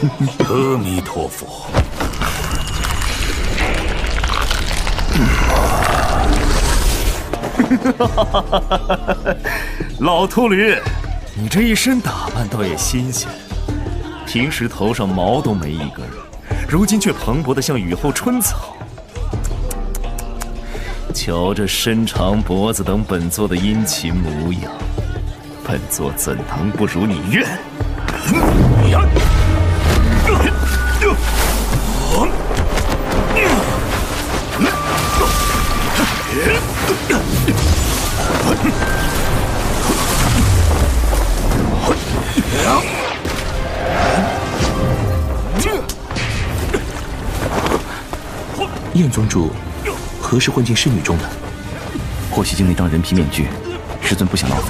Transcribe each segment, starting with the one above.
阿弥陀佛。老秃驴，你这一身打扮倒也新鲜。平时头上毛都没一根，如今却蓬勃的像雨后春草。瞧这身长脖子等本座的殷勤模样，本座怎能不如你愿？燕宗主何时混进侍女中的？霍希境那张人皮面具，师尊不想浪费，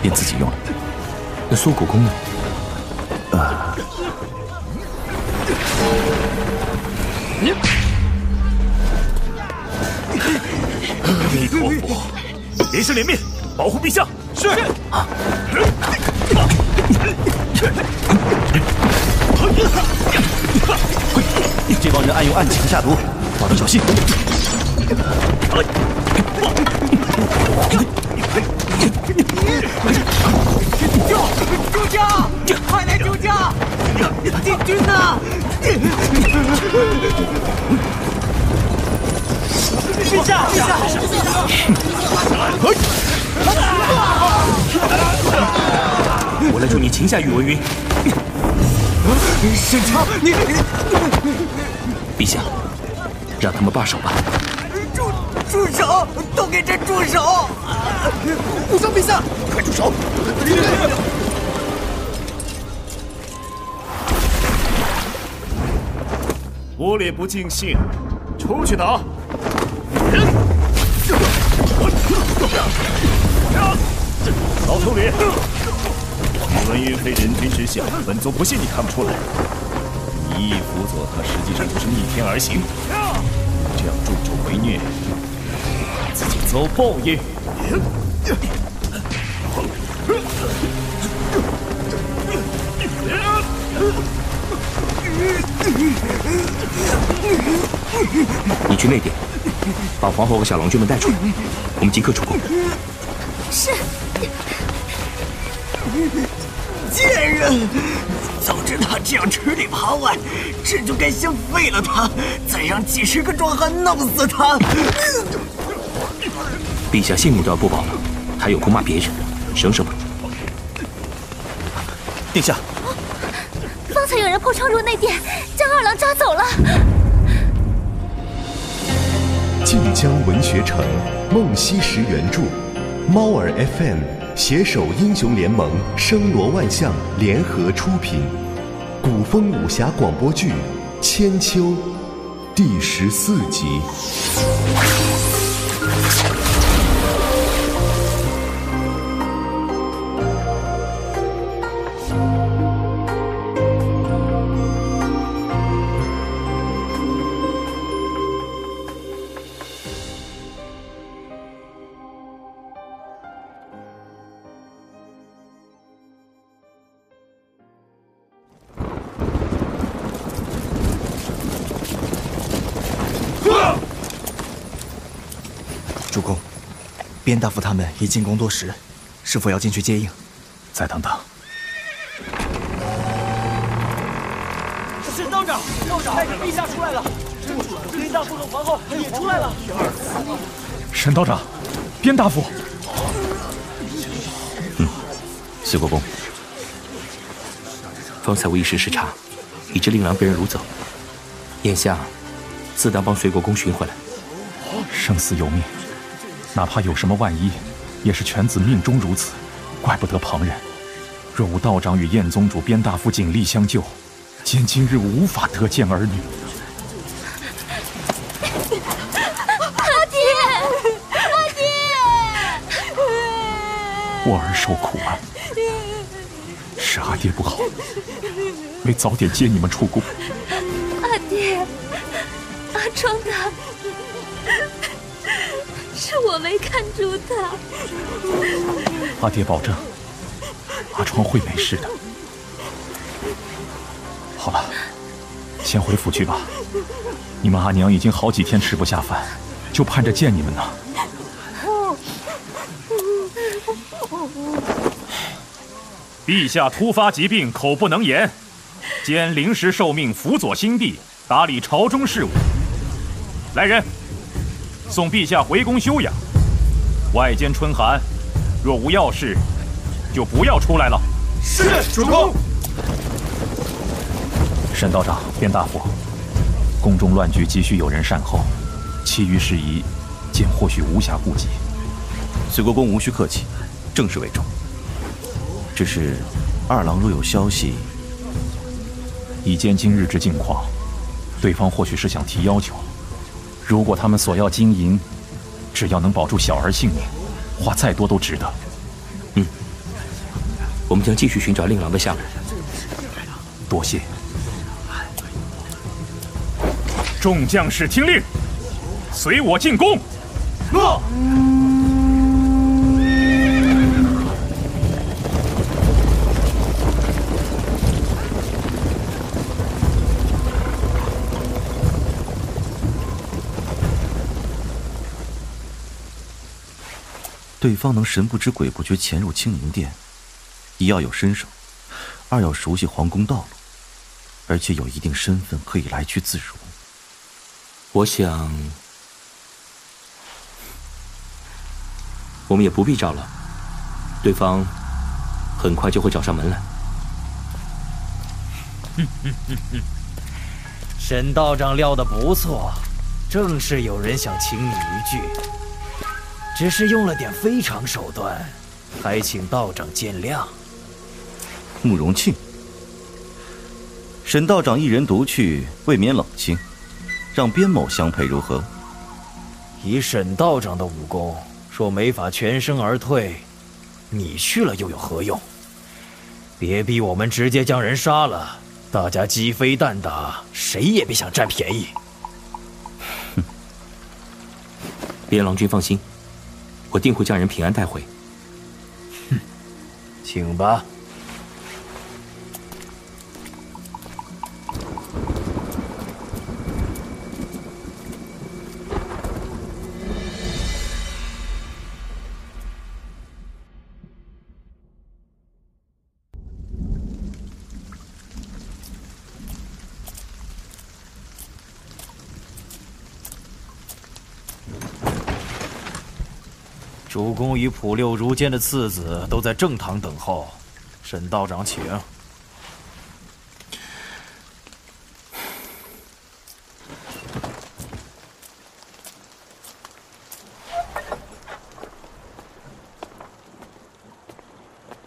便自己用了。那缩骨功呢？呃，阿弥陀佛，连生连灭，保护陛下。是。这帮人暗用暗器下毒，保证小心。救！救驾！快来救驾！敌军呢？陛下！陛下！我来助你擒下宇文云。沈超，你陛下，让他们罢手吧。住住手！都给朕住手！武松陛下，快住手！我脸不尽兴，出去打！老秃驴，宇文云非人君之下，本座不信你看不出来。你一意辅佐他，实际上就是逆天而行。这样助纣为虐，自己遭报应。你去内殿，把皇后和小郎君们带出来，我们即刻出宫。是。贱人！早知他这样吃里扒外，朕就该先废了他，再让几十个壮汉弄死他。陛下性命都要不保了，还有空骂别人，省省吧。殿下，方才有人破窗入内殿，将二郎抓走了。晋江文学城，梦溪石原著，猫耳 FM 携手英雄联盟、声罗万象联合出品，古风武侠广播剧《千秋》第十四集。边大夫他们已进宫多时，是否要进去接应？再等等。沈道长，道长带着陛下出来了。边大夫和皇后也出来了。沈道长，边大夫。嗯，随国公，方才我一时失察，以致令郎被人掳走。眼下，自当帮随国公寻回来。生死由命，哪怕有什么万一，也是犬子命中如此，怪不得旁人。若无道长与燕宗主、边大夫鼎力相救，今今日无法得见儿女。阿爹，阿爹，我儿受苦了，是阿爹不好，没早点接你们出宫。阿爹，阿庄他。我没看住他。阿爹保证，阿川会没事的。好了，先回府去吧。你们阿娘已经好几天吃不下饭，就盼着见你们呢。陛下突发疾病，口不能言，兼临时受命辅佐新帝，打理朝中事务。来人，送陛下回宫休养。外间春寒，若无要事，就不要出来了。是主公。沈道长、卞大夫，宫中乱局急需有人善后，其余事宜，朕或许无暇顾及。随国公无需客气，正事为重。只是，二郎若有消息，以见今日之境况，对方或许是想提要求。如果他们索要金银，只要能保住小儿性命，花再多都值得。嗯，我们将继续寻找令郎的下落。多谢。众将士听令，随我进宫。诺。对方能神不知鬼不觉潜入清宁殿，一要有身手，二要熟悉皇宫道路，而且有一定身份，可以来去自如。我想，我们也不必找了，对方很快就会找上门来。沈道长料的不错，正是有人想请你一句。只是用了点非常手段，还请道长见谅。慕容庆，沈道长一人独去，未免冷清，让边某相配如何？以沈道长的武功，若没法全身而退，你去了又有何用？别逼我们直接将人杀了，大家鸡飞蛋打，谁也别想占便宜。哼，边郎君放心。我定会将人平安带回。哼，请吧。主公与普六如间的次子都在正堂等候，沈道长，请。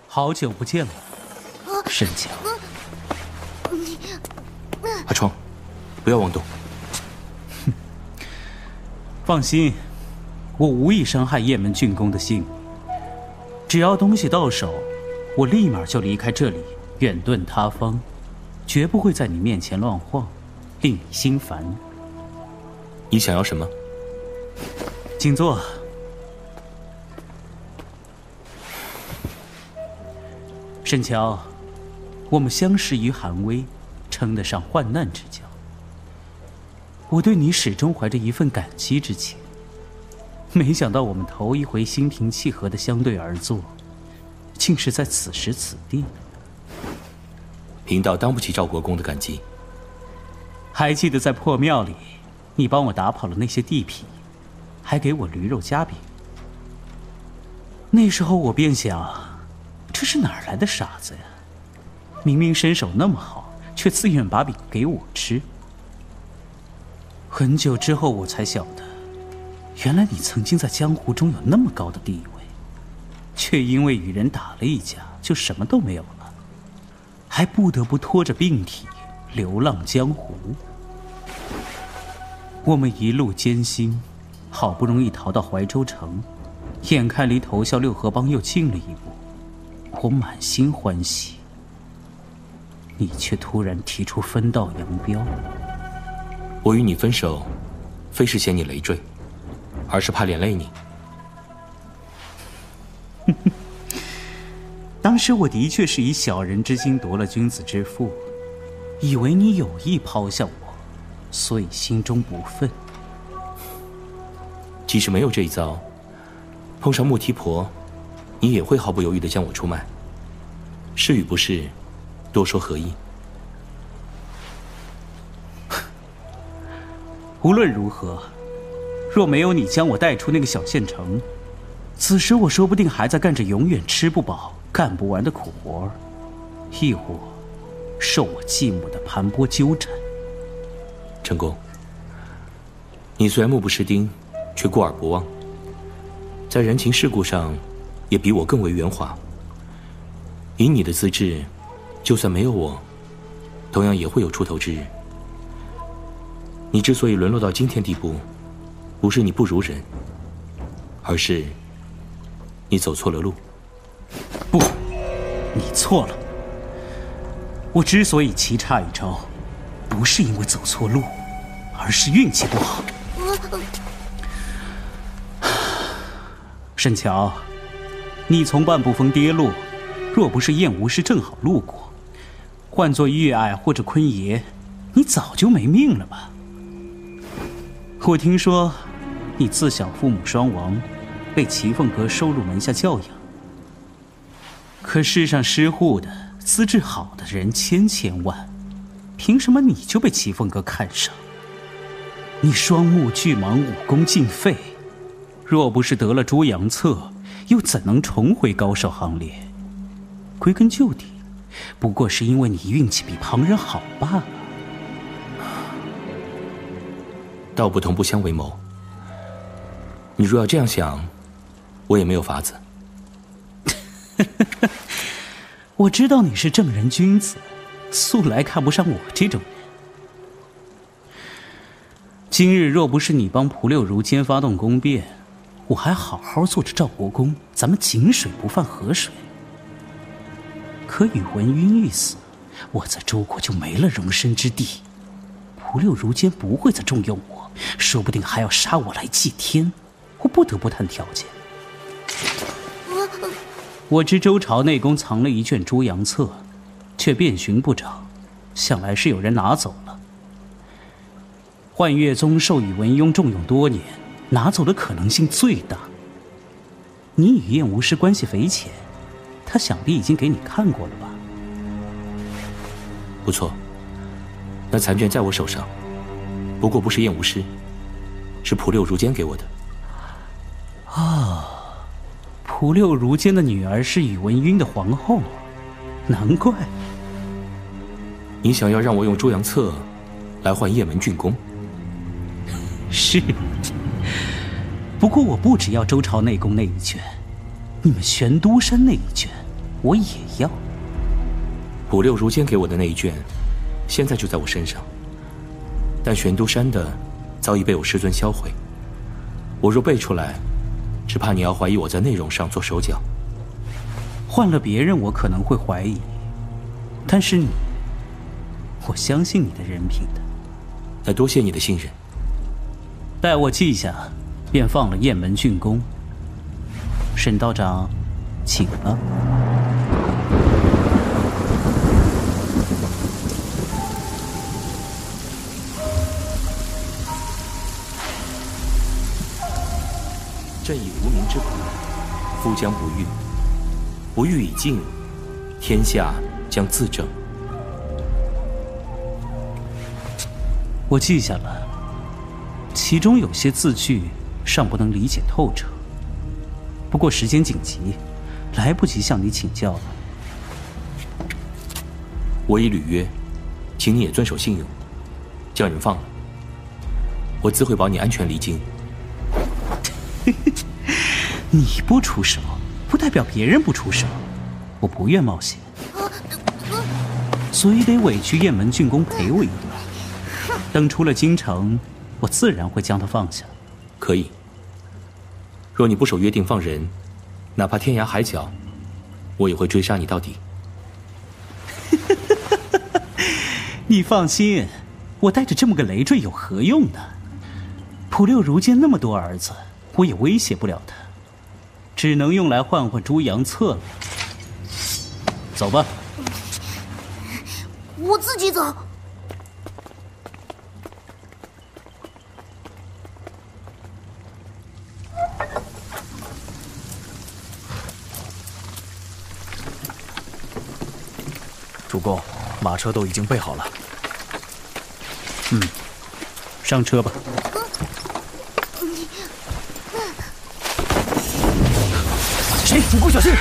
好久不见了，沈强。阿冲，不要妄动。哼，放心。我无意伤害雁门郡公的性命，只要东西到手，我立马就离开这里，远遁他方，绝不会在你面前乱晃，令你心烦。你想要什么？请坐。沈乔，我们相识于寒微，称得上患难之交。我对你始终怀着一份感激之情。没想到我们头一回心平气和的相对而坐，竟是在此时此地。贫道当不起赵国公的感激。还记得在破庙里，你帮我打跑了那些地痞，还给我驴肉夹饼。那时候我便想，这是哪儿来的傻子呀？明明身手那么好，却自愿把饼给我吃。很久之后，我才晓得。原来你曾经在江湖中有那么高的地位，却因为与人打了一架，就什么都没有了，还不得不拖着病体流浪江湖。我们一路艰辛，好不容易逃到怀州城，眼看离投效六合帮又近了一步，我满心欢喜。你却突然提出分道扬镳。我与你分手，非是嫌你累赘。而是怕连累你。当时我的确是以小人之心夺了君子之腹，以为你有意抛下我，所以心中不忿。即使没有这一遭，碰上穆提婆，你也会毫不犹豫的将我出卖。是与不是，多说何意？无论如何，若没有你将我带出那个小县城，此时我说不定还在干着永远吃不饱、干不完的苦活，亦或受我继母的盘剥纠缠。成功。你虽然目不识丁，却过耳不忘，在人情世故上，也比我更为圆滑。以你的资质，就算没有我，同样也会有出头之日。你之所以沦落到今天地步，不是你不如人，而是你走错了路。不，你错了。我之所以棋差一招，不是因为走错路，而是运气不好。沈乔，你从半步峰跌落，若不是燕无师正好路过，换做玉爱或者坤爷，你早就没命了吧？我听说，你自小父母双亡，被齐凤阁收入门下教养。可世上失户的、资质好的人千千万，凭什么你就被齐凤阁看上？你双目俱盲，武功尽废，若不是得了朱阳策，又怎能重回高手行列？归根究底，不过是因为你运气比旁人好罢了。道不同不相为谋。你若要这样想，我也没有法子。我知道你是正人君子，素来看不上我这种人。今日若不是你帮蒲六如间发动宫变，我还好好做着赵国公，咱们井水不犯河水。可宇文赟一死，我在周国就没了容身之地。蒲六如间不会再重用我。说不定还要杀我来祭天，我不得不谈条件。我知周朝内宫藏了一卷朱阳册，却遍寻不着，想来是有人拿走了。幻月宗受宇文邕重用多年，拿走的可能性最大。你与燕无师关系匪浅，他想必已经给你看过了吧？不错，那残卷在我手上。不过不是燕无师，是蒲六如间给我的。啊，蒲六如间的女儿是宇文赟的皇后，难怪。你想要让我用朱阳策来换雁门郡公？是。不过我不只要周朝内宫那一卷，你们玄都山那一卷，我也要。蒲六如间给我的那一卷，现在就在我身上。但玄都山的早已被我师尊销毁。我若背出来，只怕你要怀疑我在内容上做手脚。换了别人，我可能会怀疑，但是你，我相信你的人品的。那多谢你的信任。待我记下，便放了雁门郡公。沈道长，请了。将不遇。不遇已尽，天下将自正。我记下了，其中有些字句尚不能理解透彻。不过时间紧急，来不及向你请教了。我已履约，请你也遵守信用，将人放了。我自会保你安全离京。你不出手，不代表别人不出手。我不愿冒险，所以得委屈雁门郡公陪我一段。等出了京城，我自然会将他放下。可以。若你不守约定放人，哪怕天涯海角，我也会追杀你到底。你放心，我带着这么个累赘有何用呢？普六如今那么多儿子。我也威胁不了他，只能用来换换猪羊策了。走吧。我自己走。主公马车都已经备好了。嗯上车吧。主公小心！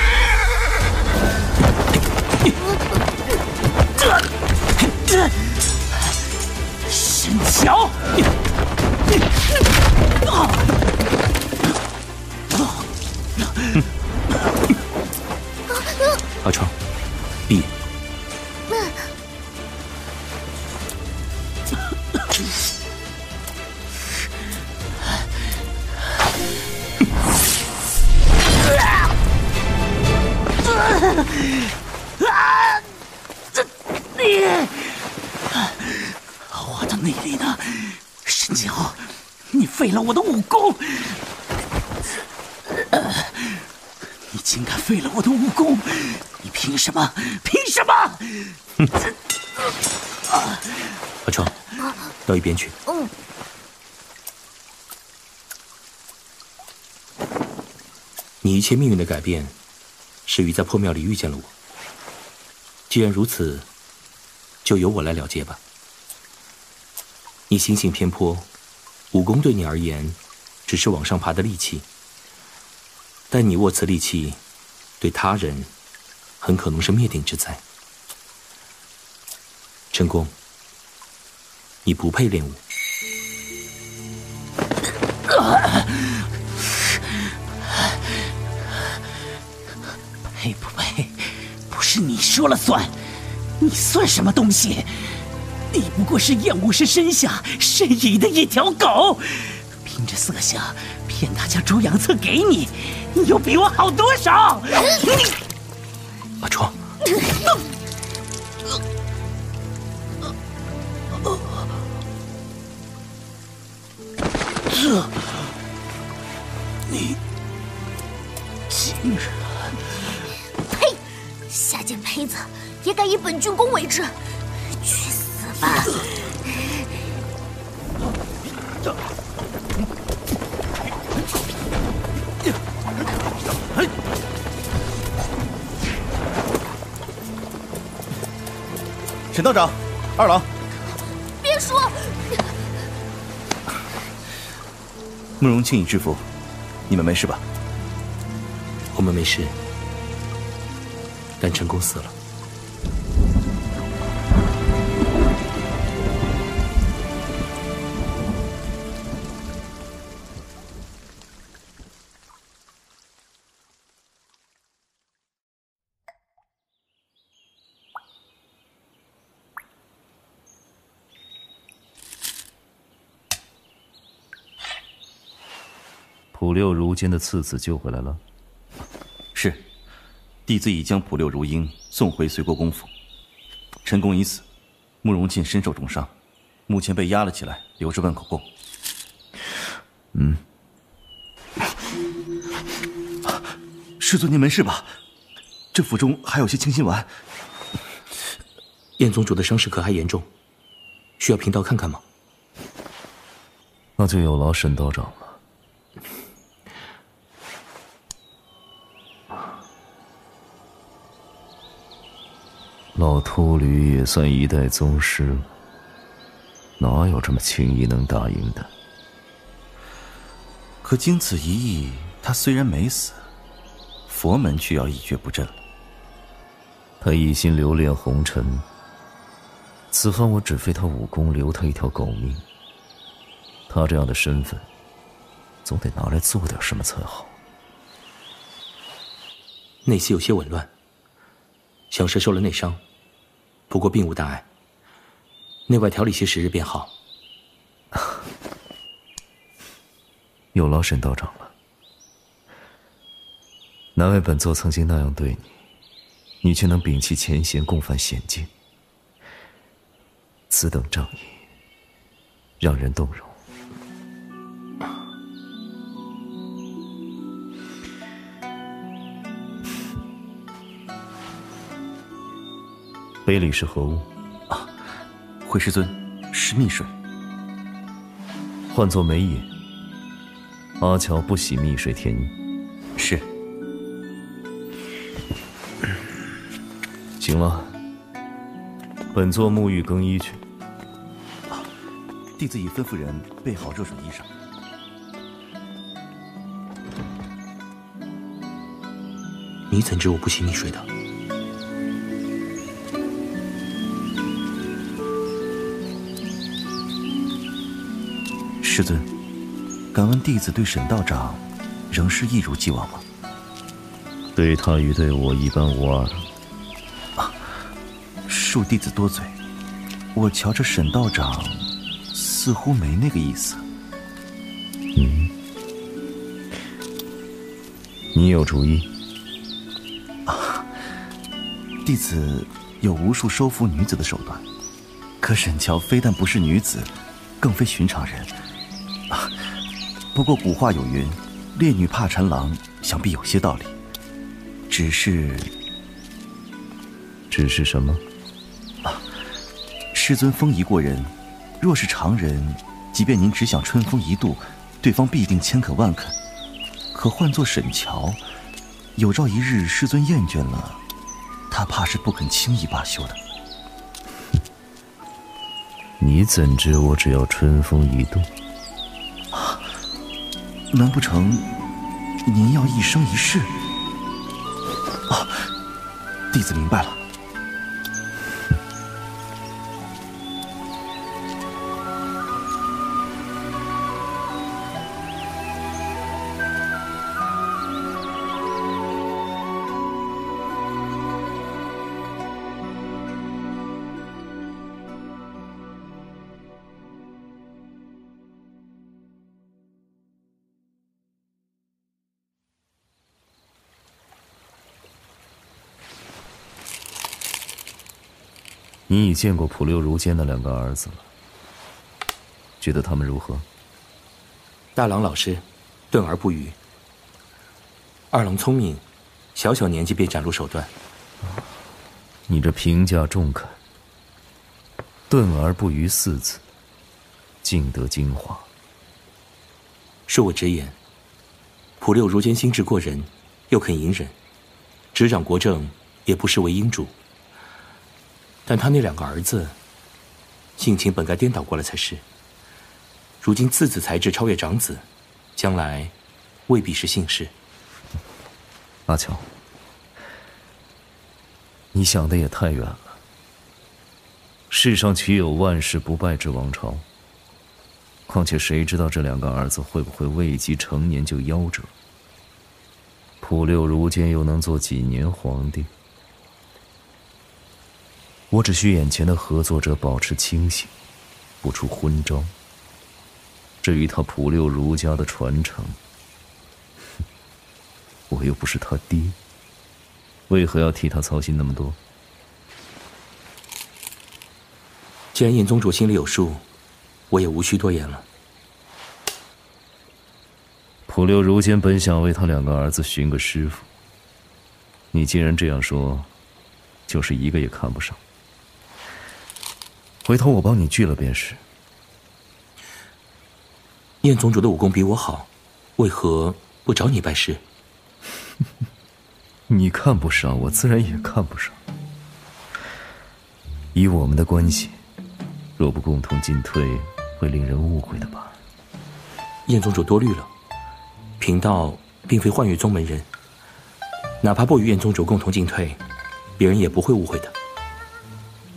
阿成，到一边去。嗯。你一切命运的改变，始于在破庙里遇见了我。既然如此，就由我来了结吧。你心性偏颇，武功对你而言，只是往上爬的利器。但你握此利器，对他人，很可能是灭顶之灾。陈宫，你不配练武。配不配，不是你说了算。你算什么东西？你不过是燕武师身下呻吟的一条狗，凭着色相骗他将猪养册给你，你又比我好多少？你阿川，也敢以本郡公为质，去死吧！沈道长，二郎，别说，慕容庆已制服，你们没事吧？我们没事，但陈宫死了。普六如今的次子救回来了。是，弟子已将普六如英送回随国公府。陈公已死，慕容进身受重伤，目前被押了起来，留着问口供。嗯，师尊，您没事吧？这府中还有些清心丸。燕宗主的伤势可还严重？需要贫道看看吗？那就有劳沈道长了。老秃驴也算一代宗师了，哪有这么轻易能打赢的？可经此一役，他虽然没死，佛门却要一蹶不振了。他一心留恋红尘，此番我只废他武功，留他一条狗命。他这样的身份，总得拿来做点什么才好。内息有些紊乱，想是受了内伤。不过并无大碍，内外调理些时日便好。有劳沈道长了。难为本座曾经那样对你，你却能摒弃前嫌，共犯险境。此等仗义，让人动容。杯里是何物？啊，回师尊，是蜜水。换作梅饮。阿乔不喜蜜水添饮。是。行了，本座沐浴更衣去。弟子已吩咐人备好热水衣裳。你怎知我不洗蜜水的？师尊，敢问弟子对沈道长，仍是一如既往吗？对他与对我一般无二。恕弟子多嘴，我瞧着沈道长，似乎没那个意思。嗯，你有主意？啊，弟子有无数收服女子的手段，可沈乔非但不是女子，更非寻常人。啊，不过古话有云，烈女怕缠郎，想必有些道理。只是，只是什么？啊，师尊风仪过人，若是常人，即便您只想春风一度，对方必定千肯万肯。可换做沈乔，有朝一日师尊厌倦了，他怕是不肯轻易罢休的。你怎知我只要春风一度？难不成您要一生一世？啊，弟子明白了。你已见过普六如坚的两个儿子了，觉得他们如何？大郎老师，钝而不愚；二郎聪明，小小年纪便展露手段。你这评价中肯。钝而不愚四字，尽得精华。恕我直言，普六如坚心智过人，又肯隐忍，执掌国政，也不失为英主。但他那两个儿子，性情本该颠倒过来才是。如今次子才智超越长子，将来未必是幸事。阿乔，你想的也太远了。世上岂有万世不败之王朝？况且谁知道这两个儿子会不会未及成年就夭折？普六如今又能做几年皇帝？我只需眼前的合作者保持清醒，不出昏招。至于他普六儒家的传承，我又不是他爹，为何要替他操心那么多？既然尹宗主心里有数，我也无需多言了。普六如今本想为他两个儿子寻个师傅，你既然这样说，就是一个也看不上。回头我帮你聚了便是。燕宗主的武功比我好，为何不找你拜师？你看不上我，自然也看不上。以我们的关系，若不共同进退，会令人误会的吧？燕宗主多虑了，贫道并非幻月宗门人，哪怕不与燕宗主共同进退，别人也不会误会的。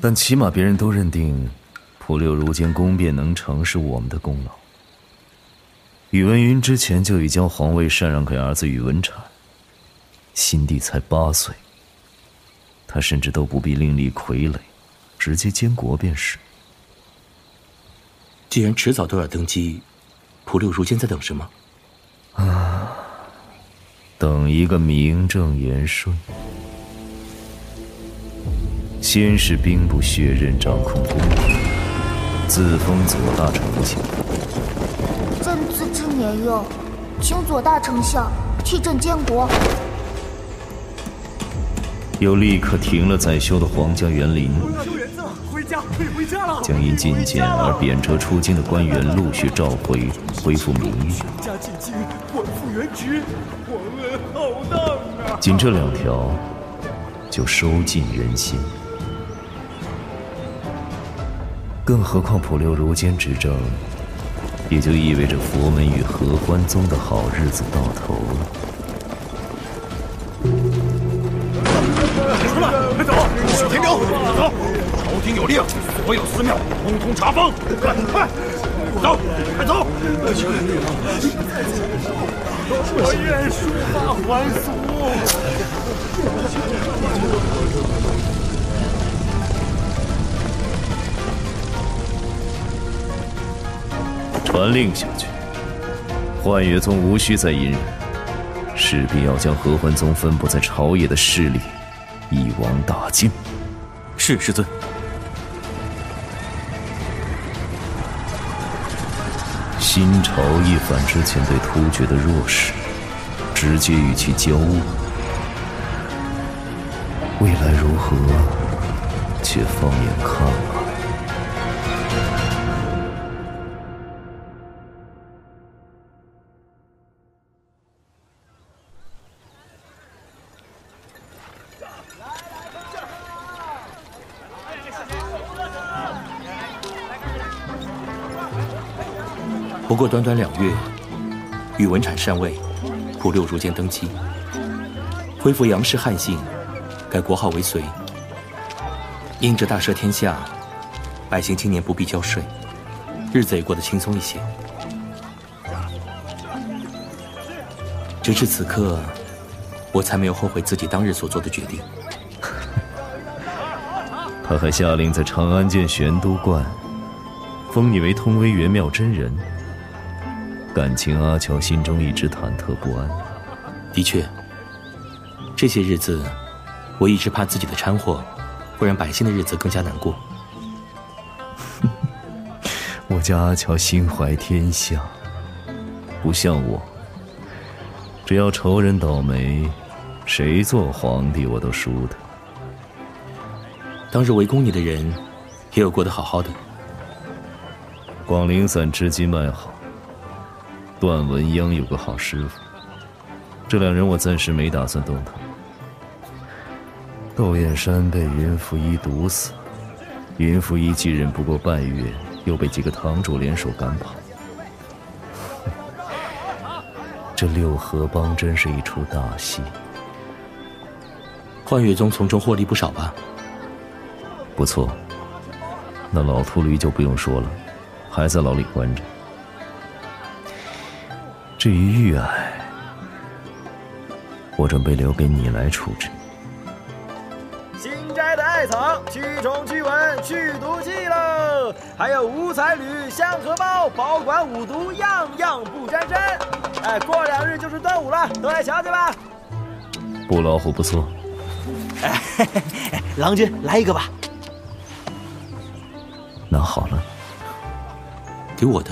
但起码别人都认定，普六如今攻辩能成是我们的功劳。宇文云之前就已将皇位禅让给儿子宇文产，新帝才八岁，他甚至都不必另立傀儡，直接监国便是。既然迟早都要登基，普六如今在等什么？啊，等一个名正言顺。先是兵部血刃掌控公务，自封左大丞相。朕自知年幼，请左大丞相替朕监国。又立刻停了宰修的皇家园林。回家，可以回家了。将因进谏而贬谪出京的官员陆续召回，恢复名誉。全家进京，官复原职，皇恩浩荡啊！仅这两条，就收尽人心。更何况普留如今执政，也就意味着佛门与合欢宗的好日子到头了。同志们，快走！许天彪，走！朝廷有令，所有寺庙通通查封，快快走，快走！我愿书法还俗。传令下去，幻月宗无需再隐忍，势必要将合欢宗分布在朝野的势力一网打尽。是师尊。新朝一反之前对突厥的弱势，直接与其交恶。未来如何，且放眼看吧。过短短两月，宇文产禅位，普六如见登基，恢复杨氏汉姓，改国号为隋。因着大赦天下，百姓今年不必交税，日子也过得轻松一些。直至此刻，我才没有后悔自己当日所做的决定。他还下令在长安建玄都观，封你为通威元妙真人。感情阿乔心中一直忐忑不安。的确，这些日子，我一直怕自己的掺和，会让百姓的日子更加难过。我家阿乔心怀天下，不像我，只要仇人倒霉，谁做皇帝我都输他。当日围攻你的人，也有过得好好的。广陵散至今卖好。段文鸯有个好师傅，这两人我暂时没打算动他。窦燕山被云拂一毒死，云拂一继任不过半月，又被几个堂主联手赶跑。这六合帮真是一出大戏。幻月宗从中获利不少吧？不错。那老秃驴就不用说了，还在牢里关着。至于玉霭，我准备留给你来处置。新摘的艾草，驱虫驱蚊去毒气喽。还有五彩缕、香荷包，保管五毒，样样不沾身。哎，过两日就是端午了，都来瞧瞧吧。布老虎不错。哎，郎君来一个吧。拿好了，给我的。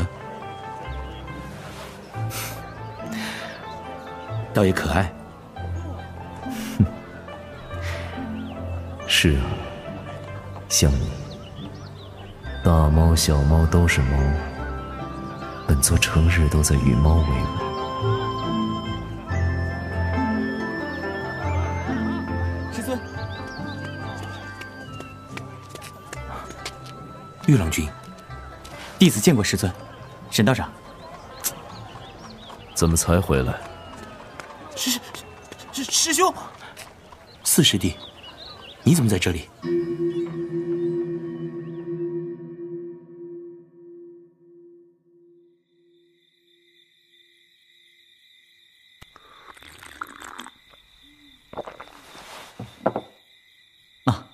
倒也可爱。哼，是啊，像你，大猫小猫都是猫，本座成日都在与猫为伍。师尊，玉郎君，弟子见过师尊，沈道长。怎么才回来？师兄，四师弟，你怎么在这里？啊，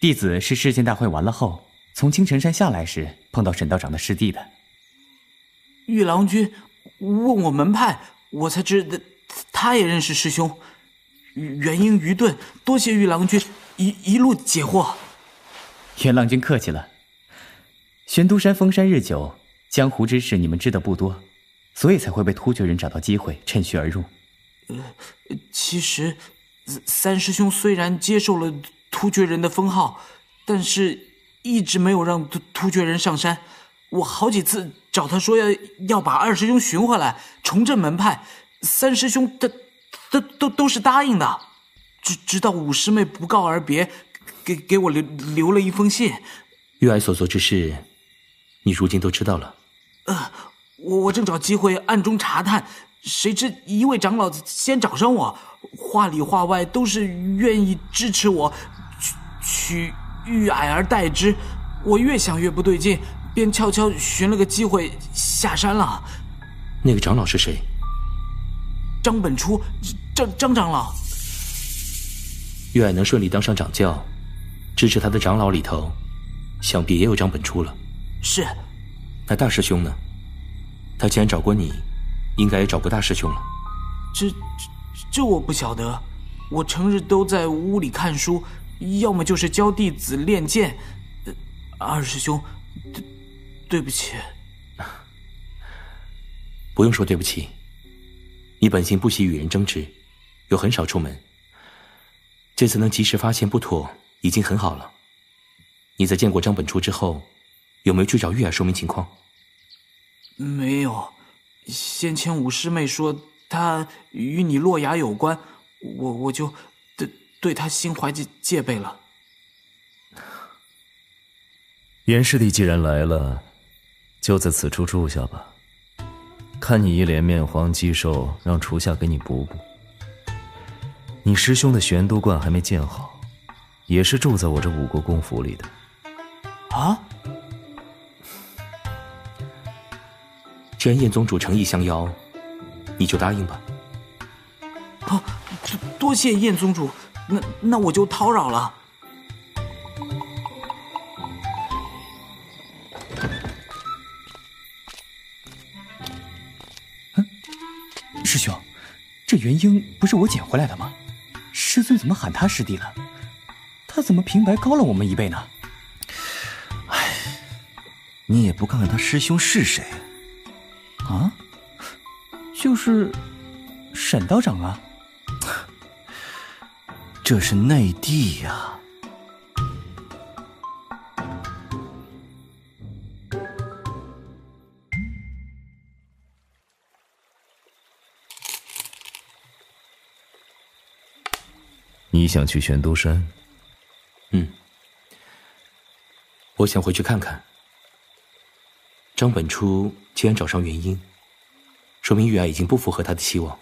弟子是世剑大会完了后，从青城山下来时碰到沈道长的师弟的。玉郎君问我门派，我才知道。他也认识师兄，元婴愚钝，多谢玉郎君一一路解惑。元郎君客气了。玄都山封山日久，江湖之事你们知的不多，所以才会被突厥人找到机会趁虚而入。呃，其实三师兄虽然接受了突厥人的封号，但是一直没有让突突厥人上山。我好几次找他说要要把二师兄寻回来，重振门派。三师兄，他，他都都是答应的，直直到五师妹不告而别，给给我留留了一封信，玉爱所做之事，你如今都知道了。呃，我我正找机会暗中查探，谁知一位长老先找上我，话里话外都是愿意支持我取取玉矮而代之。我越想越不对劲，便悄悄寻了个机会下山了。那个长老是谁？张本初，张张长老。玉霭能顺利当上掌教，支持他的长老里头，想必也有张本初了。是。那大师兄呢？他既然找过你，应该也找过大师兄了。这这这我不晓得。我成日都在屋里看书，要么就是教弟子练剑。二师兄，对对不起。不用说对不起。你本性不喜与人争执，又很少出门。这次能及时发现不妥，已经很好了。你在见过张本初之后，有没有去找玉儿说明情况？没有。先前五师妹说她与你落崖有关，我我就对对她心怀戒戒备了。严师弟既然来了，就在此处住下吧。看你一脸面黄肌瘦，让厨下给你补补。你师兄的玄都观还没建好，也是住在我这五国公府里的。啊！既然燕宗主诚意相邀，你就答应吧。啊，多谢燕宗主，那那我就叨扰了。元婴不是我捡回来的吗？师尊怎么喊他师弟了？他怎么平白高了我们一辈呢？唉，你也不看看他师兄是谁？啊，就是沈道长啊。这是内地呀。你想去玄都山？嗯，我想回去看看。张本初既然找上元英，说明玉爱已经不符合他的期望。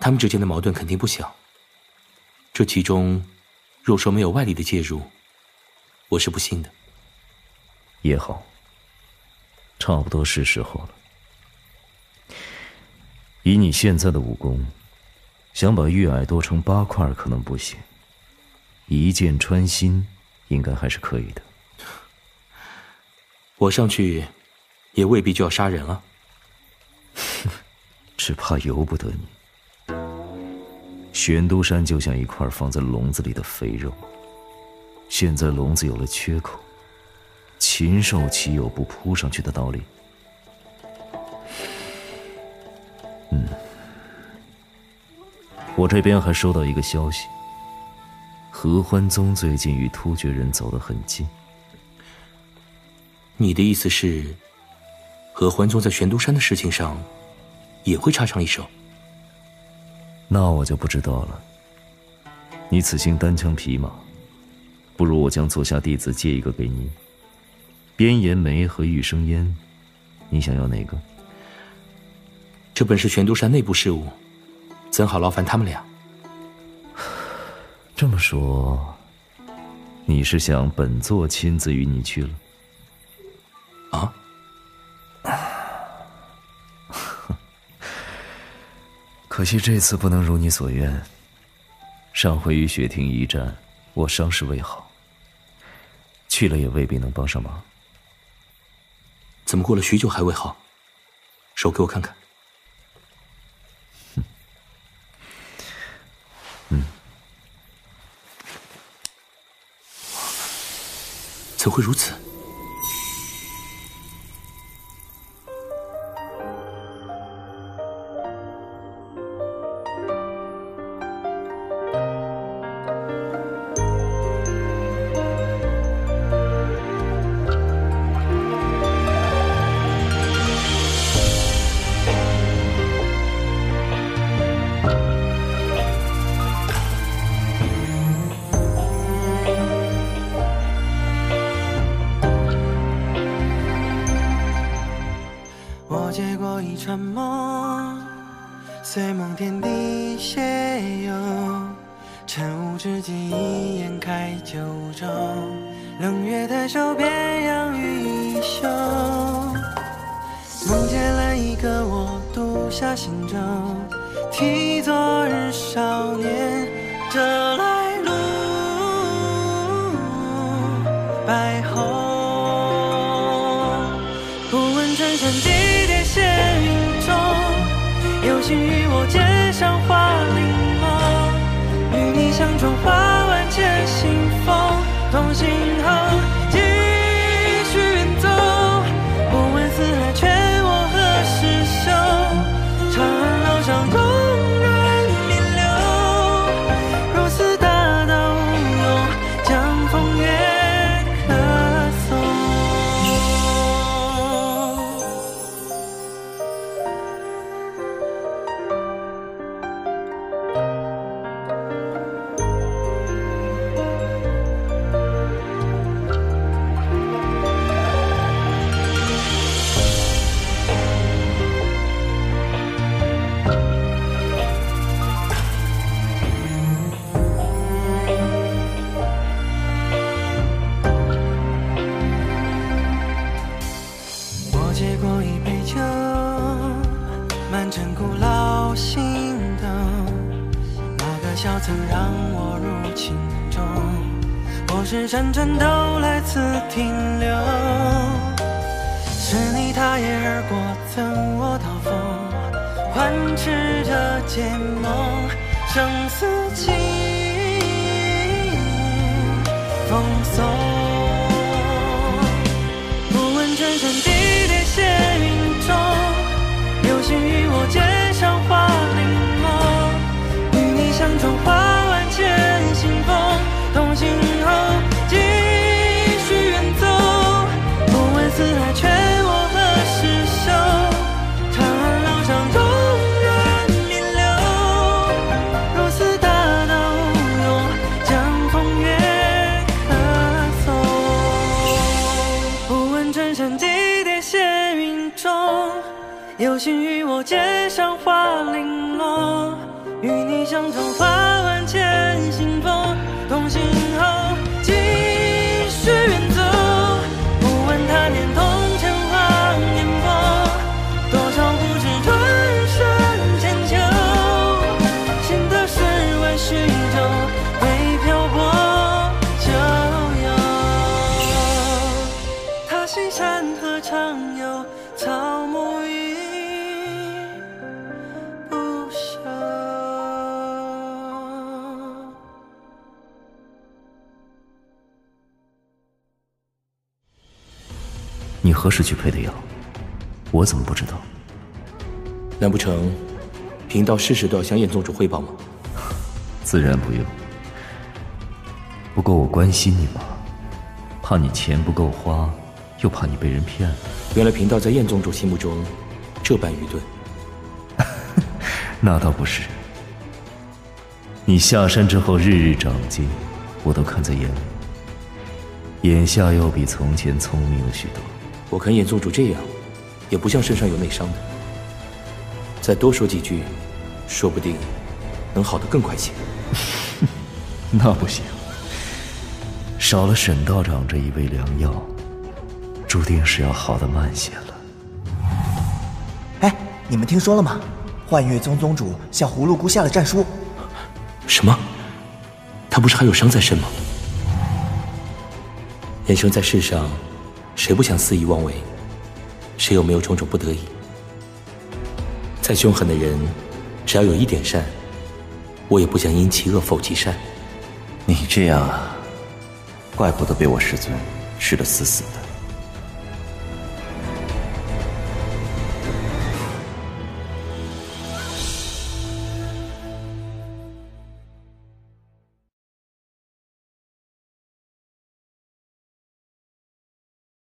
他们之间的矛盾肯定不小。这其中，若说没有外力的介入，我是不信的。也好，差不多是时候了。以你现在的武功。想把玉矮剁成八块可能不行，一剑穿心应该还是可以的。我上去，也未必就要杀人啊。只怕由不得你。玄都山就像一块放在笼子里的肥肉，现在笼子有了缺口，禽兽岂有不扑上去的道理？嗯。我这边还收到一个消息，合欢宗最近与突厥人走得很近。你的意思是，合欢宗在玄都山的事情上也会插上一手？那我就不知道了。你此行单枪匹马，不如我将座下弟子借一个给你。边延梅和玉生烟，你想要哪个？这本是玄都山内部事务。怎好劳烦他们俩？这么说，你是想本座亲自与你去了？啊？可惜这次不能如你所愿。上回与雪婷一战，我伤势未好，去了也未必能帮上忙。怎么过了许久还未好？手给我看看。怎会如此？或是像头发。何时去配的药？我怎么不知道？难不成贫道事事都要向燕宗主汇报吗？自然不用。不过我关心你嘛，怕你钱不够花，又怕你被人骗了。原来贫道在燕宗主心目中这般愚钝。那倒不是。你下山之后日日长进，我都看在眼里。眼下又比从前聪明了许多。我看眼宗主这样，也不像身上有内伤的。再多说几句，说不定能好得更快些。那不行，少了沈道长这一味良药，注定是要好的慢些了。哎，你们听说了吗？幻月宗宗主向葫芦姑下了战书。什么？他不是还有伤在身吗？人生在世上，谁不想肆意妄为？谁又没有种种不得已？再凶狠的人，只要有一点善，我也不想因其恶否其善。你这样啊，怪不得被我师尊吃得死死的。